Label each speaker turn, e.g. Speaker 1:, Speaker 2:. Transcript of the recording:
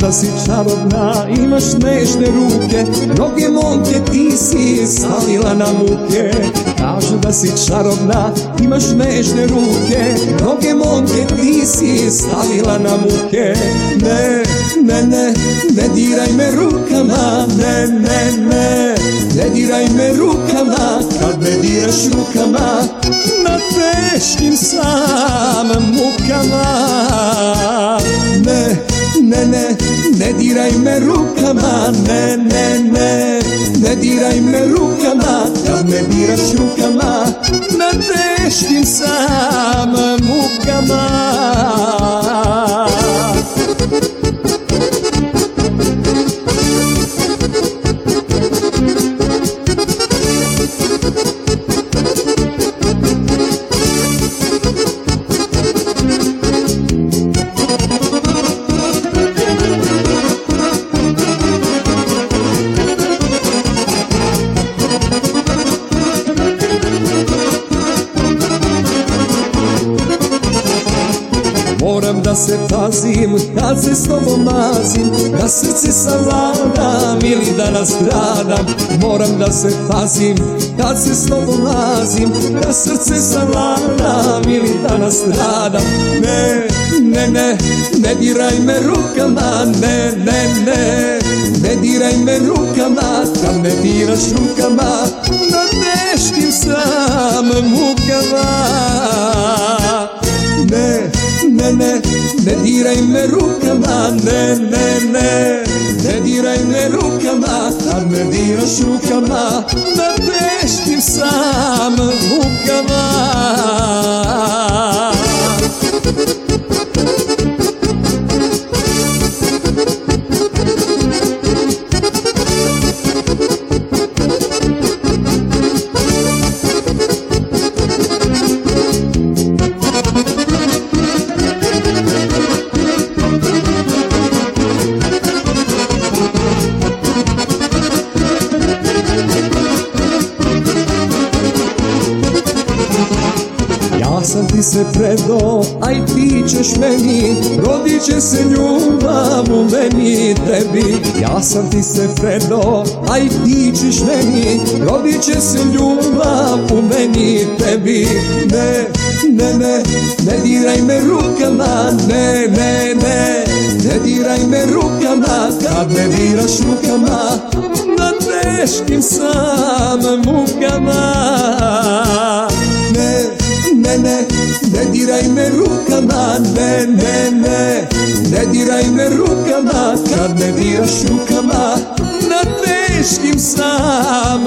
Speaker 1: Da si čarobna, imaš nežne ruke. Mnoge momke ti si stavila na muke. Kažu da si čarobna, imaš nežne ruke. Mnoge momke ti si stavila na muke. Ne, ne, ne, ne diraj me rukama Ne, ne, ne, ne diraj me rukama Kad me diraš rukama Na teškim sam mukama. Ne, ne, ne, ne diraj me rukama, ne, ne, ne, ne diraj me rukama, kad me diraš rukama, na teškim sam mukama. Da se pazim kad se s tobom mazim Da srce savladam ili da nastradam Moram da se pazim kad se s tobom mazim Da srce savladam ili da nastradam Ne, ne, ne, ne diraj me rukama Ne, ne, ne, ne diraj me rukama Kad me diraš rukama Na teškim sam mukama. Ne, ne, ne, ne diraj me rukama, ne, ne, ne, ne diraj me rukama, kad me diraš rukama, na teškim sam mukama. Sam ti se predo, aj ti ćeš meni, rodit će se ljubav u meni i tebi. Ja sam ti se predo, aj ti ćeš meni, rodit će se ljubav u meni i tebi. Ne, ne, ne, ne diraj me rukama, ne, ne, ne, ne diraj me rukama, kad me diraš rukama, na teškim sam mukama. Ne, diraj me rukama, kad me diraš rukama, na teškim sam